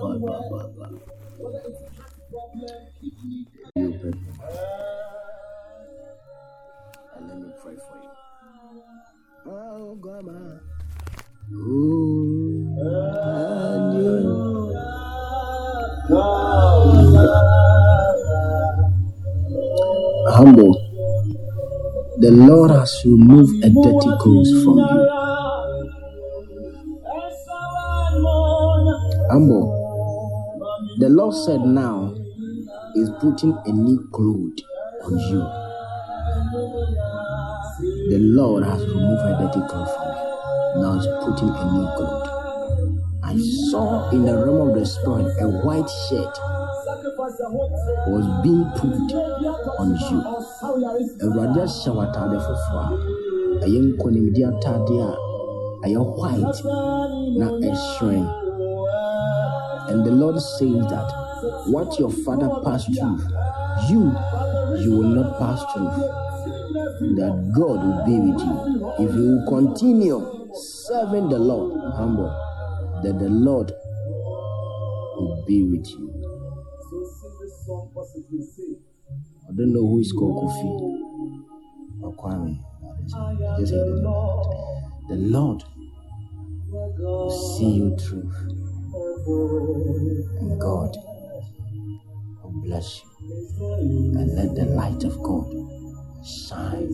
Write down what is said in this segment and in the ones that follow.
And let me pray for you. Oh, man. Ooh, and you. Humble. The Lord has removed a dirty clothes from you. Said now is putting a new cloth on you. The Lord has removed a dirty cloth from you. Now he's putting a new cloth. I saw in the realm of the spirit a white shirt was being put on you. Awurade wo atade foforɔ a ɛyɛ nkonimdi atade a ɛyɛ white na ɛhyerɛn. And the Lord says that what your father passed through, you, you will not pass through. That God will be with you. If you will continue serving the Lord, humble, that the Lord will be with you. I don't know who is called Kofi Kwame. Just Lord. The Lord will see you through. And God will bless you. And let the light of God shine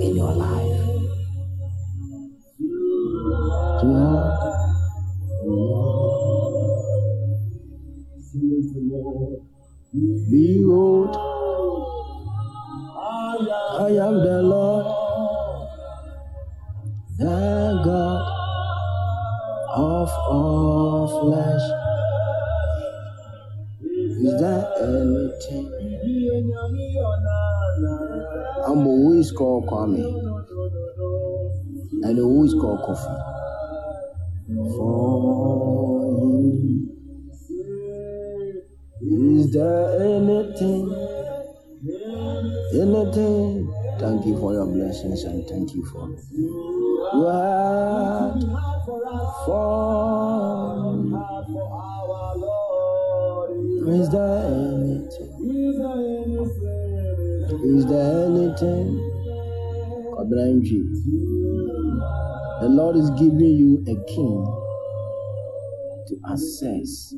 in your life. Behold, I am the Lord, the God of all flesh. Is there anything? I'm is called Kwame, and is called Kofi. For you. Is there anything? Anything? Thank you for your blessings and thank you for what for Is there anything? Is there anything? You. The Lord is giving you a king to assess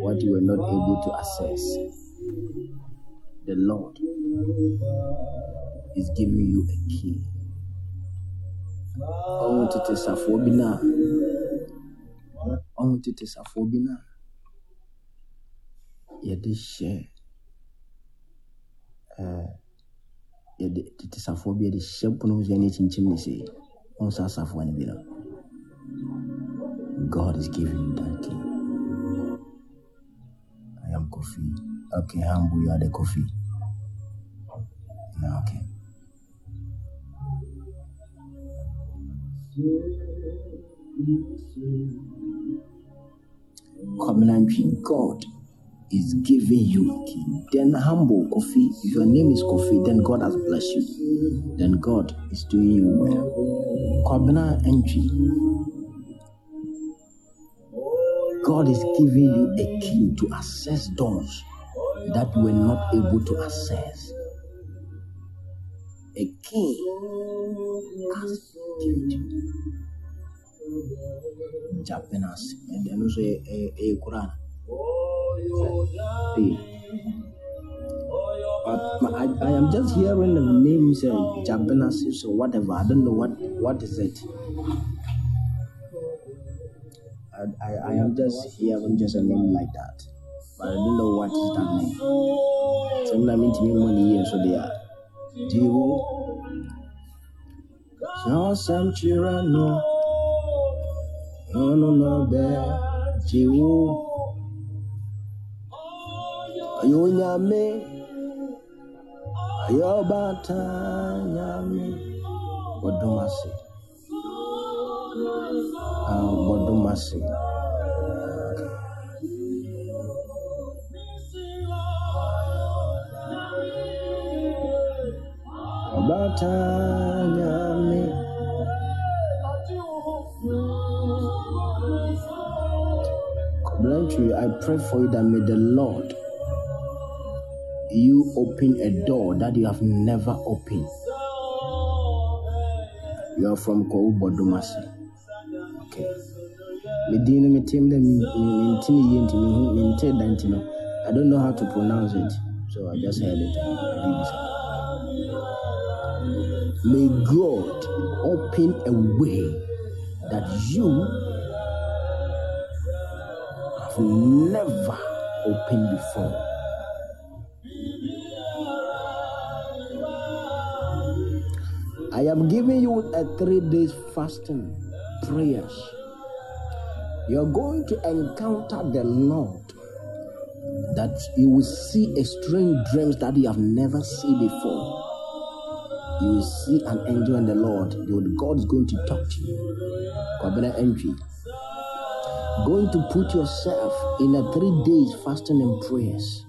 what you were not able to assess. The Lord is giving you a key. Ɔmo tete safoɔ bi na ɔmo tete safoɔ bi na yɛde hyɛ yɛde tete safoɔ bi yɛde hyɛ pono sɛ yɛne kyinkyim ne sei ɔmo saa safoɔ no bi no God is giving you that key. I am Kofi. Okay, Hambu, you are the. No, okay. Covenantry God is giving you. Then humble Kofi. If your name is Kofi, then God has blessed you. Then God is doing you well. Covenant entry. God is giving you a key to access doors that you were not able to access. A key has you. Japanas. And then also a, a, a Quran. But I, I am just hearing the names uh, Japanas or whatever. I don't know what what is it. I, I, I am just hearing just a name like that. But I don't know what is that name. Some I mean to me money here, so they are. Dio. So no. No no no be. Dio. Ayo nyame. Ayo bata nyame. Odumasi. Uh, Bodumasi. Obata nyame. I pray for you that may the Lord you open a door that you have never opened. You are from Koubo Domasi. Okay. Medina metim. I don't know how to pronounce it, so I just heard it. May God open a way that you never opened before. I am giving you a three days fasting prayers. You're going to encounter the Lord that you will see a strange dreams that you have never seen before. You will see an angel and the Lord. God is going to talk to you. Going to put yourself in a three days fasting and prayers.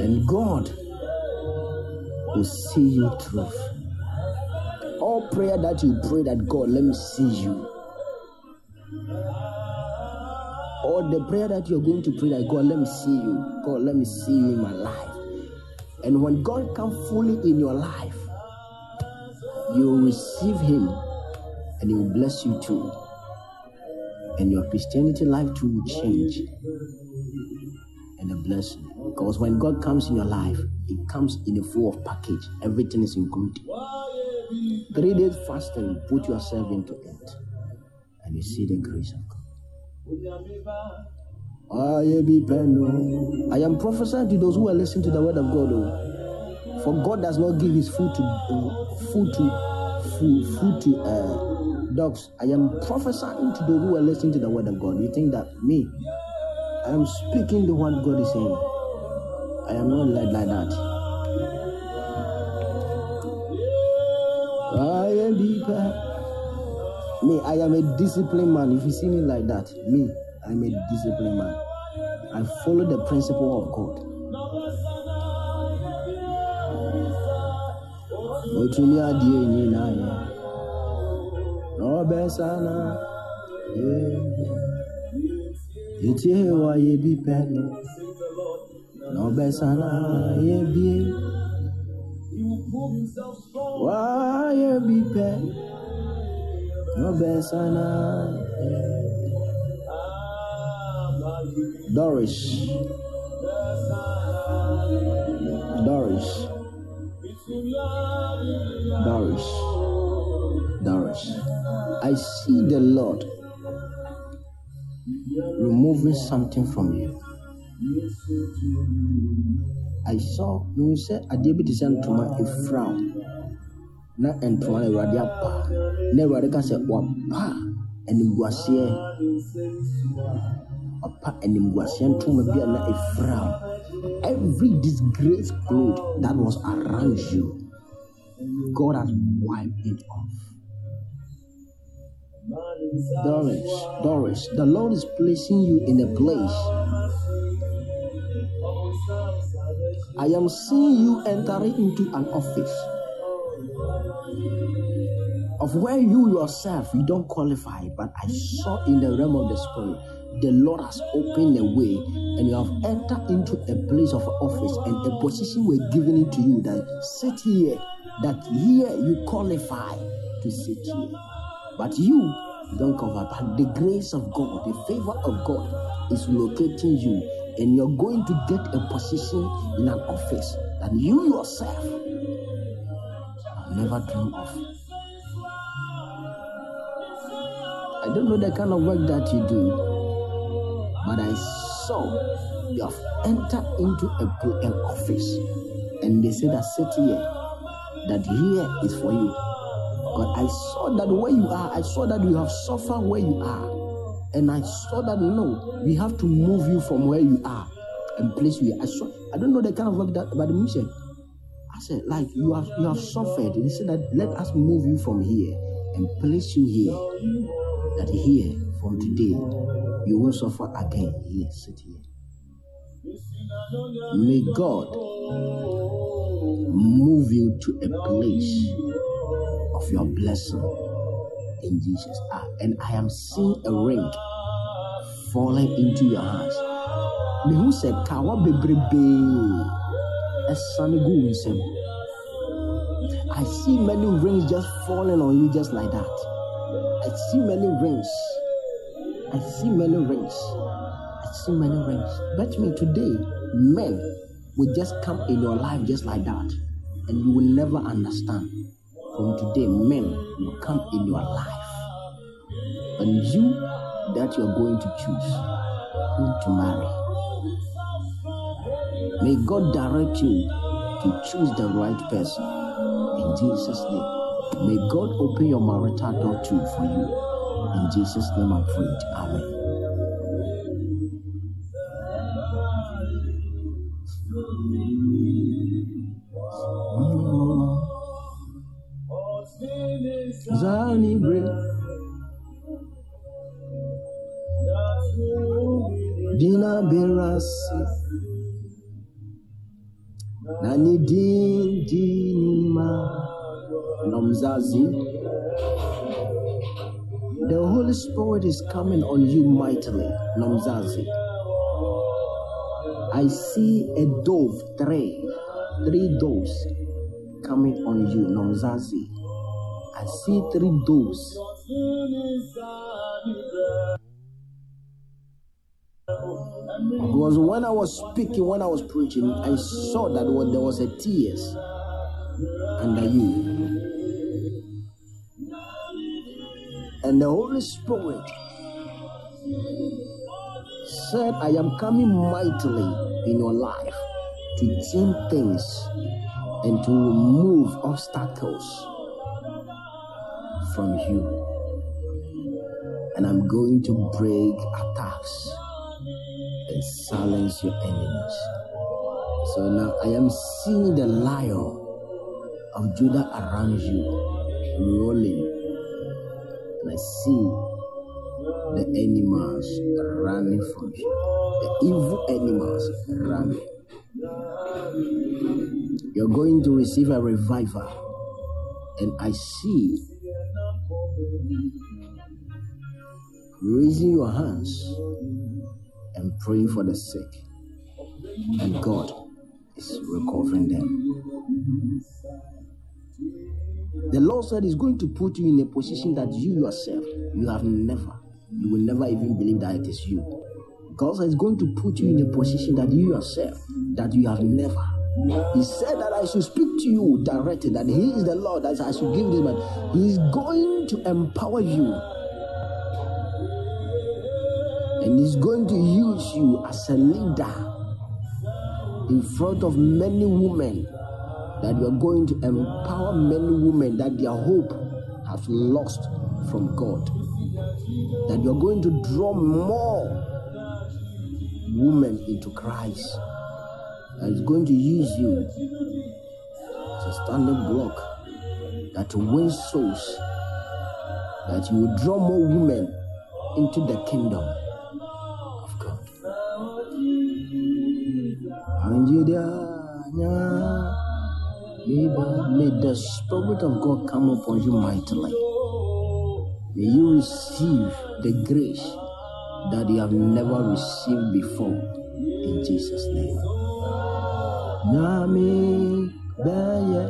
And God will see you through. All prayer that you pray that God, let me see you. Or the prayer that you're going to pray that God, let me see you. God, let me see you in my life. And when God comes fully in your life, you receive Him and He will bless you too. And your Christianity life too will change and a blessing. Because when God comes in your life, it comes in a full of package. Everything is included. Three days fasting, put yourself into it, and you see the grace of God. I am prophesying to those who are listening to the word of God. Oh. For God does not give His food to uh, food to food, food to uh, dogs. I am prophesying to those who are listening to the word of God. You think that me? I am speaking the what God is saying. I am not led like that. I am deeper. Me, I am a disciplined man. If you see me like that, me, I am a disciplined man. I follow the principle of God. otumi adeɛ nyinaa yɛ na ɔbɛsa na etie wa yɛ bi pɛ no na ɔbɛsa na yɛ bie wa yɛ bi pɛ na ɔbɛsa na Doris Doris. Doris. Doris I see the Lord removing something from you. I saw you said adeɛ bi te sɛ ntoma efura na ntoma no awurade apa na awurade ka sɛ wapa animguaseɛ wapa animguaseɛ ntoma bi a na efura every disgrace cloth that was around you God has wiped it off. Doris, Doris, the Lord is placing you in a place. I am seeing you entering into an office of where you yourself you don't qualify, but I saw in the realm of the spirit the Lord has opened the way and you have entered into a place of office and a position were given to you that sit here, that here you qualify to sit here. But you don't cover. But the grace of God, the favor of God is locating you, and you're going to get a position in an office that you yourself never dreamed of. I don't know the kind of work that you do, but I saw you have entered into a, an office, and they said that sit here, that here is for you. But I saw that where you are, I saw that you have suffered where you are. And I saw that no, we have to move you from where you are and place you. I saw I don't know the kind of work that but the mission. I said, like you have you have suffered. They said that let us move you from here and place you here. That here from today you won't suffer again. Here, sit here. May God move you to a place of your blessing. in Jesus. Ah, and I am seeing a ring falling into your hands. Mehu sɛ kawa. I see many rings just falling on you just like that. I see many rings. I see many rings. I see many rings. Bet me today, men will just come in your life just like that, and you will never understand. From today, men will come in your life, and you that you are going to choose who to marry. May God direct you to choose the right person in Jesus' name. May God open your marital door too for you. In Jesus' name I pray. Amen. Zani bre. Dina berasi Nani din dinima. Namzazi The Holy Spirit is coming on you mightily Namzazi I see a dove, three, three doves coming on you, Namzazi. I see three doors. Because when I was speaking, when I was preaching, I saw that there was a tears under you. And the Holy Spirit said, I am coming mightily in your life to change things and to remove obstacles from you. And I'm going to break attacks and silence your enemies. So now I am seeing the lion of Judah around you rolling. And I see the animals running from you. The evil animals running. You're going to receive a revival. And I see raising your hands and praying for the sick. And God is recovering them. The Lord said He's going to put you in a position that you yourself, you have never, you will never even believe that it is you. God He's going to put you in a position that you yourself, that you have never. He said that I should speak to you directly, that He is the Lord, that I should give this man. He is going to empower you and He's going to use you as a leader in front of many women that you are going to empower many women that their hope have lost from God. That you're going to draw more women into Christ. That is going to use you as a standing block that will win souls. That you will draw more women into the kingdom of God. And May the Spirit of God come upon you mightily. May you receive the grace that you have never received before. In Jesus' name. Nami beye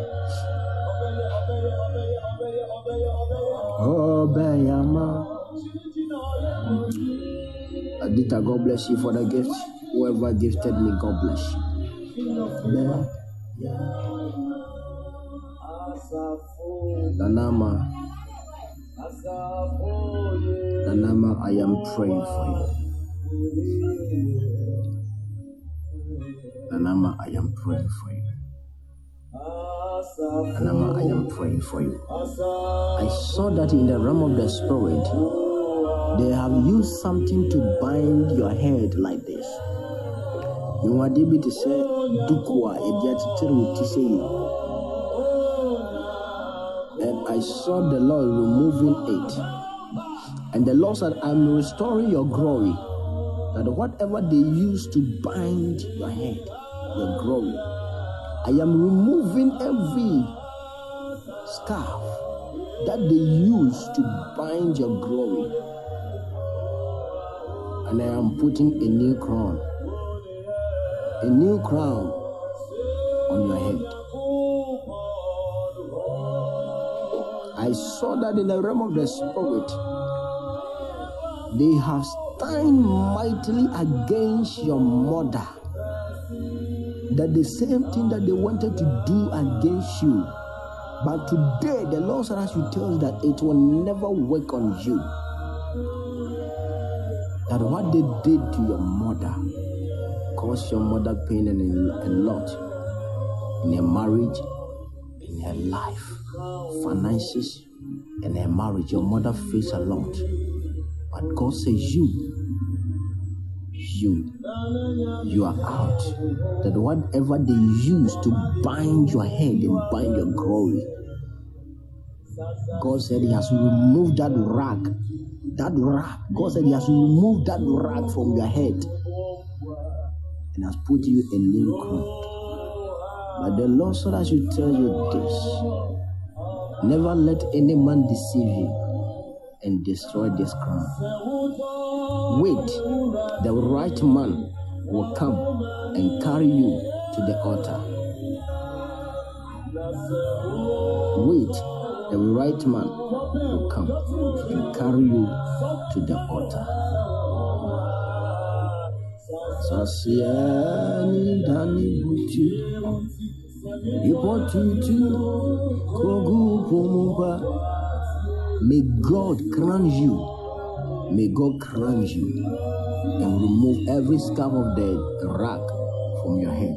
Obeyama. Adita, God bless you for the gift. Whoever gifted me, God bless you. Nanama, Nanama, I am praying for you. Nanama, I am praying for you. Nanama, I am praying for you. I saw that in the realm of the spirit, they have used something to bind your head like this. Nwade bi te sɛ duku a yɛde akyekyere wo ti sɛ yi. And I saw the Lord removing it. And the Lord said, I'm restoring your glory. That whatever they used to bind your head, your glory, I am removing every scarf that they use to bind your glory. And I am putting a new crown, a new crown on your head. I saw that in the realm of the spirit. They have stand mightily against your mother. That the same thing that they wanted to do against you. But today, the Lord said, as you tell that it will never work on you. That what they did to your mother caused your mother pain and a lot in her marriage, in her life, finances, and her marriage. Your mother faced a lot. But God says, You, you, you are out. That whatever they use to bind your head and bind your glory, God said He has removed that rag. That rag. God said He has removed that rag from your head and has put you a new crown. But the Lord said, I should tell you this never let any man deceive you and destroy this crown. Wait, the right man will come and carry you to the altar. Wait, the right man will come and carry you to the altar. Sasiani dani butu, ipotutu kogu pumuba. May God crown you. May God crown you and remove every scab of the rag from your head.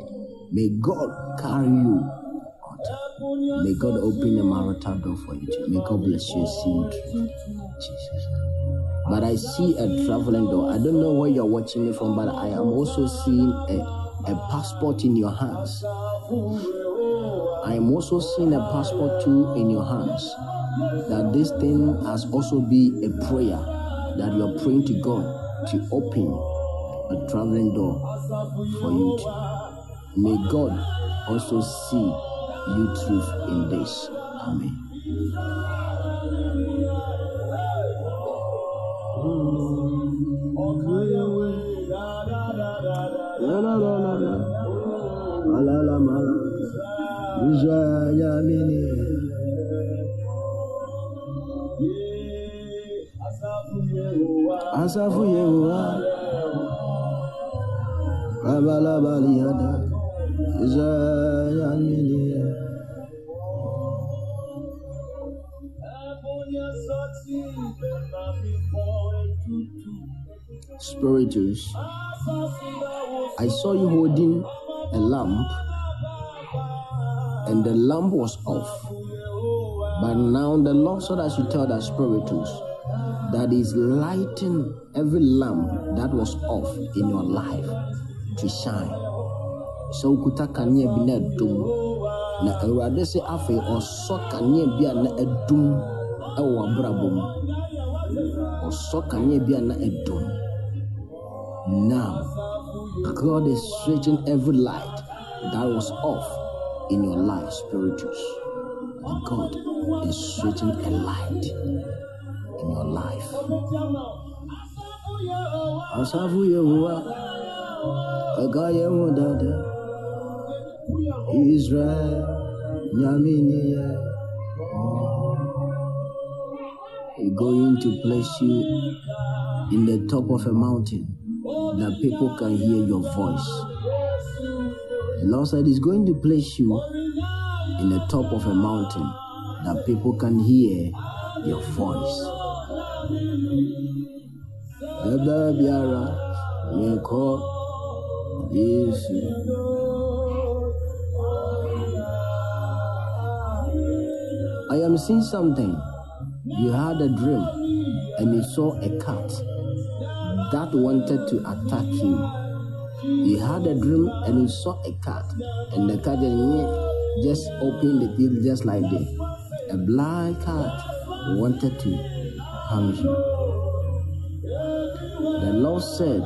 May God carry you out. May God open the marital door for you. May God bless you. See you. Jesus. But I see a traveling door. I don't know where you're watching me from, but I am also seeing a, a passport in your hands. I am also seeing a passport too in your hands that this thing has also be a prayer that you are praying to God to open a traveling door for you. To. May God also see you through in this. Amen. Asafu spiritus i saw you holding a lamp and the lamp was off. But now the lord said as you tell that spiritus that is lighting every lamp that was off in your life to shine. So ukuta kanea bi na na awurade sɛ afei ɔsɔ kanea bi na adum ɛwɔ abrabɔ mu. Ɔsɔ kanea a na adum. Now God is switching every light that was off in your life spirituals God is switching a light in your life. Israel. He's going to place you in the top of a mountain that people can hear your voice. The Lord said He's going to place you in the top of a mountain that people can hear your voice. Mekɔ Yesu. I am seeing something. You had a dream and you saw a cat that wanted to attack you. You had a dream and you saw a cat, and the cat just opened the teeth just like this. A black cat wanted to The Lord said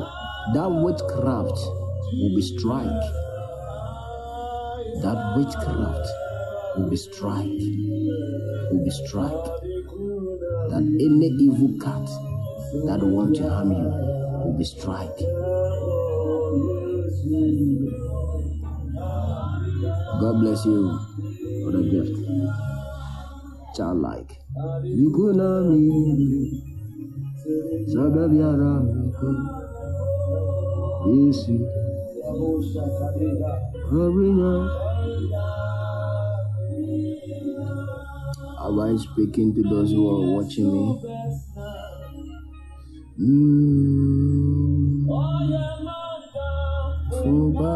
that witchcraft will be strike. That witchcraft will be strike, will be strike. That any evil cat that want to harm you will be strike. God bless you for the gift. Childlike. Yukunami, Zagabiara, Isi, Abrinya. Am I speaking to those who are watching me? Mm. Fuba.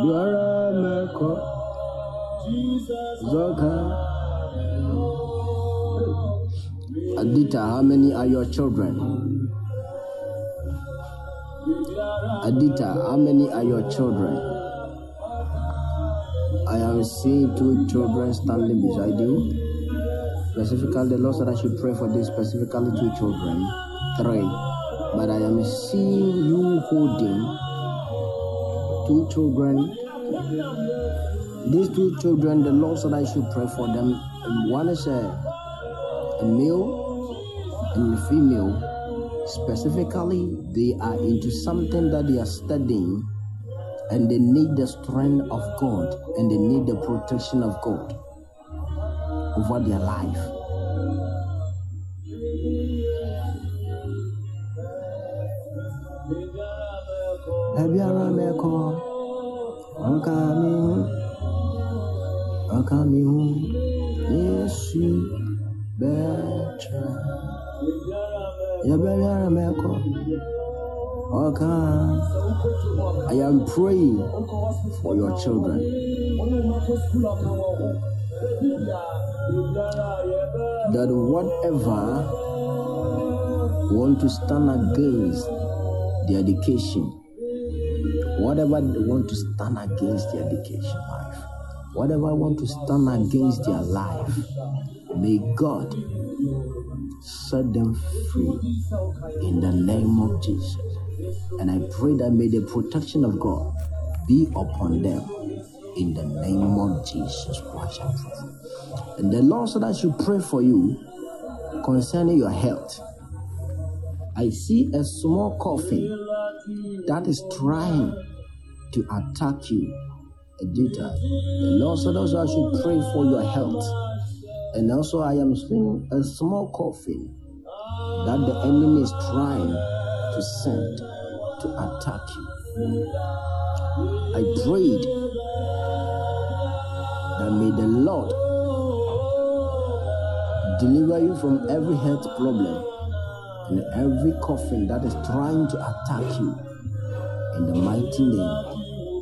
Meko. Zoka. Adita, how many are your children? Adita, how many are your children? I am seeing two children standing beside you. Specifically, the Lord said I should pray for this specifically two children. Three. But I am seeing you holding two children. These two children, the Lord said I should pray for them. One is a, a male and a female. Specifically, they are into something that they are studying and they need the strength of God and they need the protection of God over their life. Hu, Yesu betra. Ebiara meko, okami. I am praying for your children. That whatever want to stand against the education, whatever they want to stand against the education life, I want to stand against their life, may God set them free in the name of Jesus. And I pray that may the protection of God be upon them in the name of Jesus Christ. And the Lord said I should pray for you concerning your health. I see a small coffin that is trying to attack you. Edita. The Lord said also I should pray for your health. And also I am seeing a small coffin that the enemy is trying to send to attack you. I prayed that may the Lord deliver you from every health problem and every coffin that is trying to attack you in the mighty name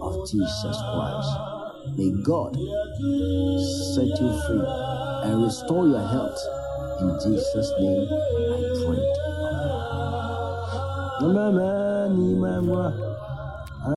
of Jesus Christ. May God set you free and restore your health. In Jesus' name, I pray.